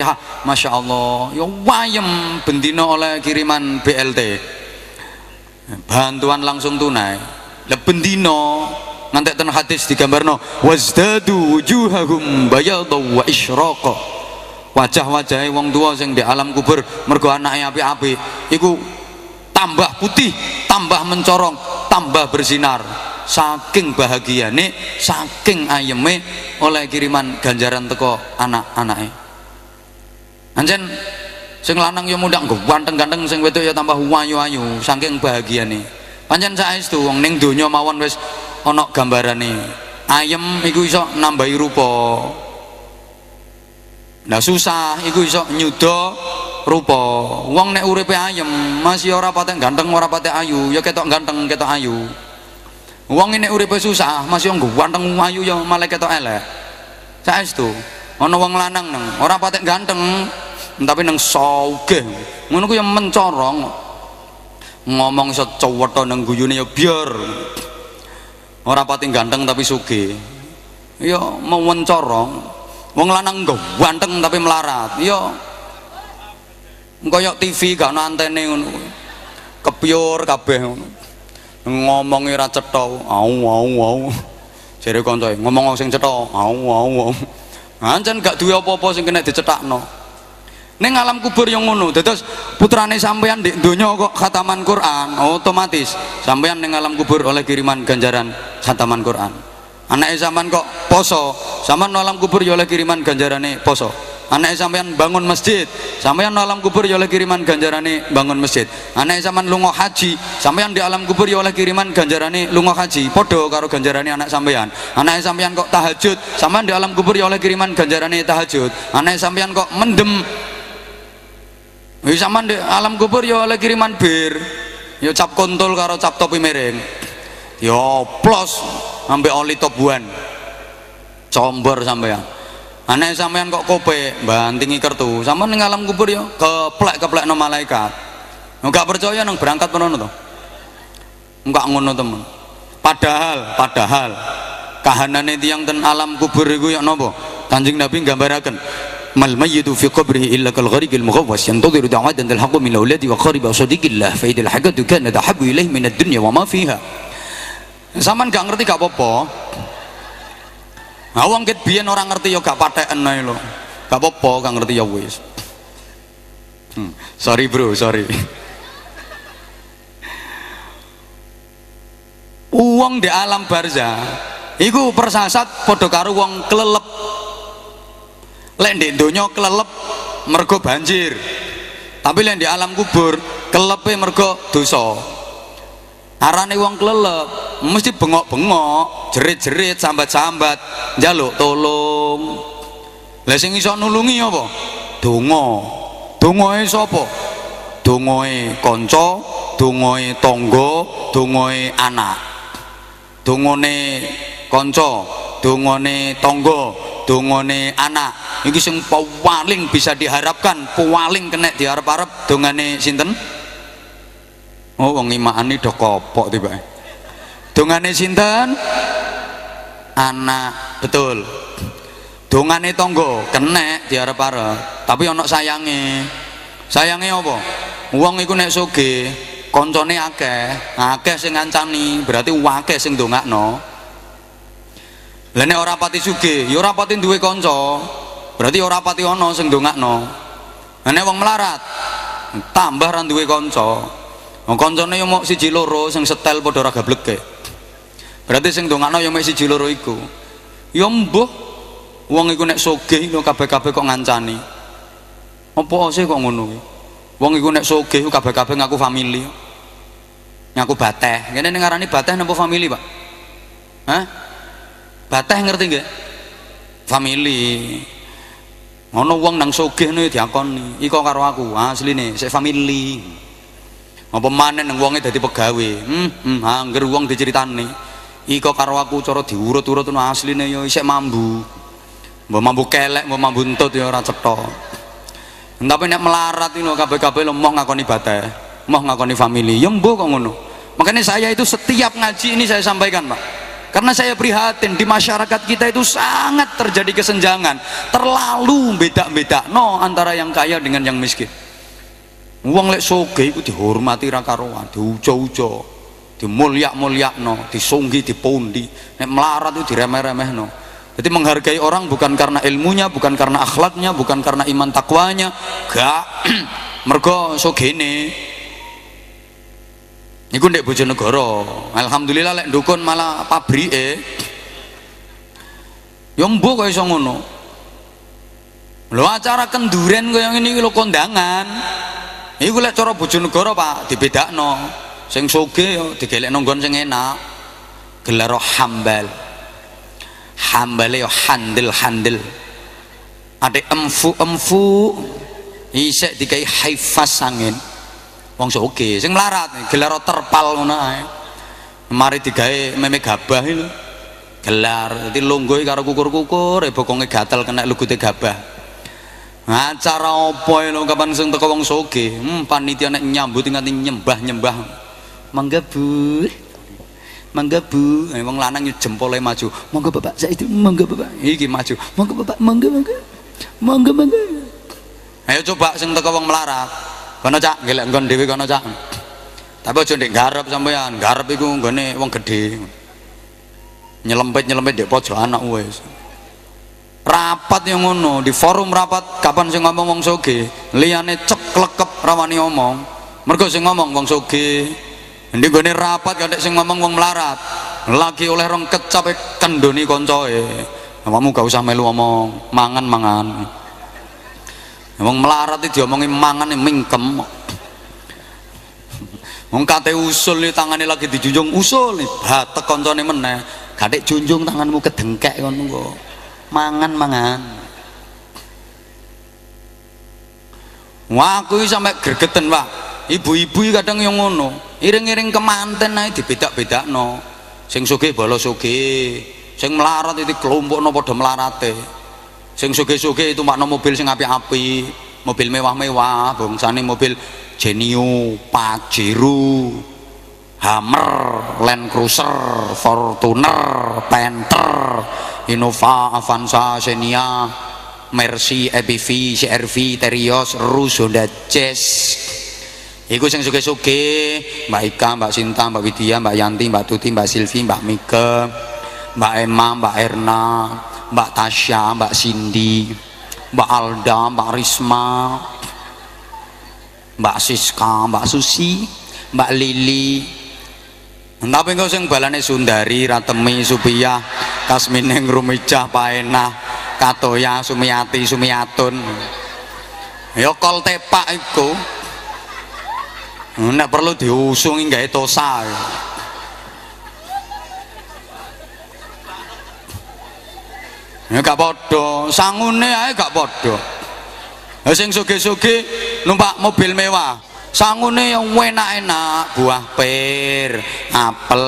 ya Masya Allah. Ya wayem bendino oleh kiriman BLT bantuan langsung tunai. Le bendino ngantek ten hadis digambarno wazdadu wujuhahum bayadha wa isyraqa wajah-wajahe wong tua sing di alam kubur mergo anake api-api iku tambah putih tambah mencorong tambah bersinar. Saking bahagiane saking ayeme oleh kiriman ganjaran teko anak-anake anjen sing lanang ya muda ganteng-ganteng sing wedok ya tambah wayu-ayu saking bahagiane. Pancen saestu wong ning donya mawon wis ana gambarane. Ayem iku iso nambahi rupa. Nah susah iku iso nyuda rupa. Wong nek uripe ayem masih ora patek ganteng ora patek ayu ya ketok ganteng ketok ayu. Wong ini uripe susah masih wong ganteng ayu ya malah ketok elek. Saestu ana wong lanang neng ora patek ganteng tapi neng sauge ngono ku yang mencorong. Ngomong iso cowetho nang guyune ya biar. Ora pati ganteng tapi suge ya mau mencorong. Wong lanang ganteng tapi melarat. Ya koyok TV gak ana antene ngono kepiur kabeh ngomong ora cetha. Au au au. Jare kancae ngomong sing cetha. Au au au ancen gak duwe apa-apa sing kena dicetakno. Ning alam kubur yang ngono dados putrane sampean di donya kok khataman Quran otomatis. Sampean ning alam kubur oleh kiriman ganjaran khataman Quran. Anake sampean kok poso. Sampean alam kubur ya oleh kiriman ganjarane poso anake sampean bangun masjid sampean alam kubur ya oleh kiriman ganjarane bangun masjid anake sampean lunga haji sampean di alam kubur ya oleh kiriman ganjarane lunga haji padha karo ganjarane anak sampean anake sampean kok tahajud sampean di alam kubur ya oleh kiriman ganjarane tahajud anake sampean kok mendem Ya sampean di alam kubur ya oleh kiriman bir. Ya cap kontol karo cap topi miring. Ya plus ambek oli tobuan. Combor sampean. Aneh sampean kok kope bantingi kertu. Sampean ning alam kubur ya keplek-keplek no malaikat. Enggak percaya nang berangkat menono to. Enggak ngono temen. Padahal, padahal kahanane tiang ten alam kubur iku ya napa? Kanjeng Nabi gambaraken mal mayyitu fi qabrihi illa kal ghariqil mughawwas yantadhiru da'watan talhaqu min auladi wa qariba sadiqillah fa idal hagatu kanat ahabbu ilaihi min ad-dunya wa ma fiha Saman gak ngerti gak apa-apa Awang ket biyen orang ngerti ya gak patheken ae lho. Gak apa-apa gak ngerti ya wis. Hmm. sorry bro sorry. Uang di alam barza iku persasat padha karo wong klelep lek ndek donya kelelep mergo banjir. Tapi lek di alam kubur kelepe mergo dosa. Arane wong kelelep mesti bengok-bengok jerit-jerit sambat-sambat. Njaluk tolong. Lah sing iso nulungi apa? Donga. Dongae sapa? Dongae kanca dongae tangga dongae anak. Dongane kanca dongane tangga dongane anak. Iki sing paling bisa diharapkan paling kena diharap-harap dongane sinten? Oh wong imakane do kopok tiba dongane sinten? Anak betul. Dongane tangga kena diharap-harap tapi ana sayange. Sayange apa? Wong iku nek sugih koncone akeh. Akeh sing ngancani berarti akeh sing ndongakno. Lah nek ora pati sugih ya ora pati duwe kanca. Berarti ora pati ana sing ndongakno. Lah nek wong melarat tambah ra duwe kanca wong kancane yo mok siji loro sing setel padha ora gableke berarti sing ndongakno yo mek siji loro iku. Ya mbuh wong iku nek sugih lho kabeh-kabeh kok ngancani. Apa sih kok ngono kuwi wong iku nek sugih kabeh-kabeh ngaku family ngaku bateh. Ning ngarani bateh napa family Pak? Hah? Bateh ngerti nggak family ngono wong nang sugih nih diakoni. Iko karo aku asline sik family apa maneh nang wonge dadi pegawe? Hmm, hmm angger wong diceritani. Iko karo aku cara diurut-urut no asline ya isek mambu. Mbok mambu kelek mbok mambu entut ya ora cetha. Tapi nek melarat ini kabeh-kabeh lo mau ngakoni bateh mau ngakoni family ya mbuh kok ngono. Makanya saya itu setiap ngaji ini saya sampaikan pak. Karena saya prihatin di masyarakat kita itu sangat terjadi kesenjangan. Terlalu beda-beda no antara yang kaya dengan yang miskin uang lek soge itu dihormati rakaroan diujo-ujo dimulyak-mulyak no disunggi dipundi nek melarat itu diremeh-remeh no jadi menghargai orang bukan karena ilmunya bukan karena akhlaknya bukan karena iman takwanya gak mergo sogene Niku ndek Bojonegoro. Alhamdulillah lek dukun malah pabrike. Ya mbok kok iso ngono. Lho acara kenduren kaya ngene iki lho kondangan. Iku lek cara Bojonegoro Pak dibedakno. Sing sugih ya digelekno nggon sing enak. Gelar hambal. Hambale ya handel-handel. Ade emfu-emfu isek dikai haifas angin wong soge sing melarat gelar terpal ngono ae mari digawe meme gabah itu gelar dadi lungguh karo kukur-kukur e bokonge gatel kena lugute gabah acara apa lho? Kapan sing teko wong soge? Hmm, panitia nek nyambut nganti nyembah-nyembah. Mangga bu. Mangga bu. Eh, wong lanang jempole maju. Monggo bapak. Saya itu monggo bapak. Iki maju. Monggo bapak. Monggo monggo. Monggo monggo. Ayo coba sing teko wong melarat. Kono cak. Gelek nggon dhewe kono cak. Tapi aja ndek garep sampean garep iku nggone wong gedhe. Nyelempit-nyelempit anak wis rapat yang ngono di forum rapat kapan sing ngomong wong soge? Cek lekep rawani ngomong mergo sing ngomong wong soge. Ndi gone rapat kadek sing ngomong wong melarat? Lagi oleh rong kecap kendoni koncoe. Kamu gak usah melu ngomong mangan mangan. Wong melarat itu diomongi mangan mingkem. Wong kate usul nih tangannya lagi dijunjung usul nih batek koncone meneh. Kadek junjung tanganmu kedengkek ngono kok. Mangan mangan. Wah, aku sampai gregeten, Pak. Ibu-ibu kadang yang ngono, iring-iring kemanten ae dibedak-bedakno. Sing sugih bala sugih, sing melarat itu kelompokno padha melarate sing suge-suge itu makna mobil sing api-api mobil mewah-mewah bangsane mobil Genio, Pajero Hammer, Land Cruiser, Fortuner, Panther, Innova, Avanza, Xenia, Mercy, EPV, CRV, Terios, Rus, Honda Jazz. Iku sing suge-suge, Mbak Ika, Mbak Sinta, Mbak Widya, Mbak Yanti, Mbak Tuti, Mbak Silvi, Mbak Mika, Mbak Emma, Mbak Erna, Mbak Tasya, Mbak Cindy, Mbak Alda, Mbak Risma, Mbak Siska, Mbak Susi, Mbak Lili. Tapi engko sing balane Sundari, Ratemi, Supiyah, Kasmineng, Rumijah, Paenah, Katoya, Sumiati, Sumiatun. Ya kol tepak iku. Nek perlu diusungi gawe tosa. Ya. gak podo sangune ae gak podo ya sing suge-suge numpak mobil mewah sangune yang enak-enak buah pir apel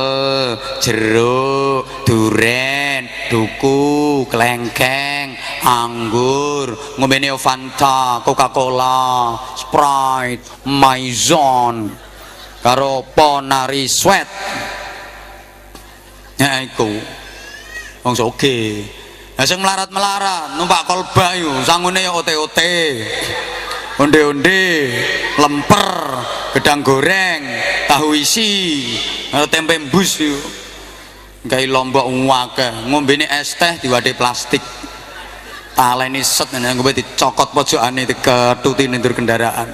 jeruk duren duku kelengkeng anggur ngombe Fanta Coca-Cola Sprite Maison karo Ponari Sweat. Ya iku. Wong soge Lah sing melarat-melarat numpak kolbah yo sangune ya ote-ote. Onde-onde, lemper, gedang goreng, tahu isi, tempe bus yo. Gawe lombok akeh, ngombene es teh diwade plastik. Taleni set ngene ngombe dicokot pojokane diketuti ndur kendaraan.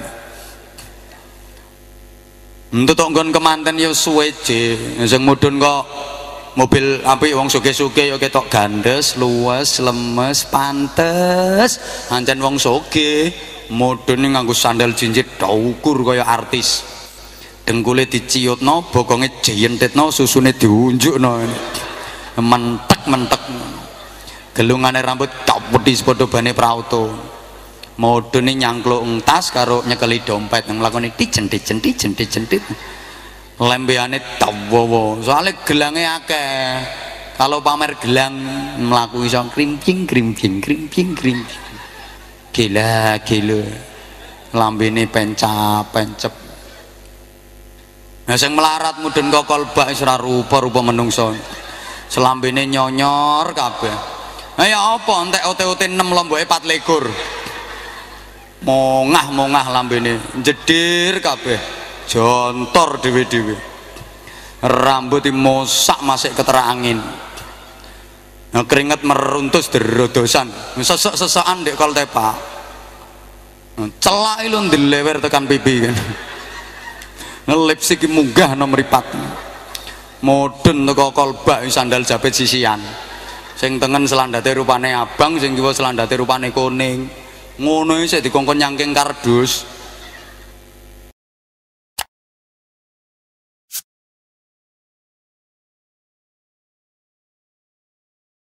Untuk nggon kemanten ya suwe je, sing mudhun kok mobil apik wong sugih-sugih ya ketok gandes, luwes, lemes, pantes. Ancen wong sugih modene nganggo sandal jinjit ukur kaya artis. Dengkule diciutno, bokonge jentitno, susune diunjukno. Mentek-mentek. Gelungane rambut tok putih sepadha bane prauto. Modene nyangkluk entas karo nyekeli dompet nglakoni dijen dijen dijen dijen dijen. lembeane tawowo soalnya gelangnya akeh kalau pamer gelang melaku iso krimping krimping krimping krimping gila gila. Lambene pencap pencep nah sing melarat mudun kokol bak ora rupa-rupa menungso. Selambene nyonyor kabeh. Ya apa entek ote-ote 6 lomboke 4 legur? Mongah-mongah lambene. Jedir kabeh. Jontor dhewe-dhewe. Rambut mosak masih keterangin nah, keringet meruntus derodosan. Sesek-sesekan dek kol tepak. Celak lu dilewer tekan pipi kan. Ngelipsik munggah 4 modern teko kolbak sandal jepit sisian. Sing tengen selandate rupane abang sing kiwa selandate rupane kuning. Ngono sik dikongkon nyangking kardus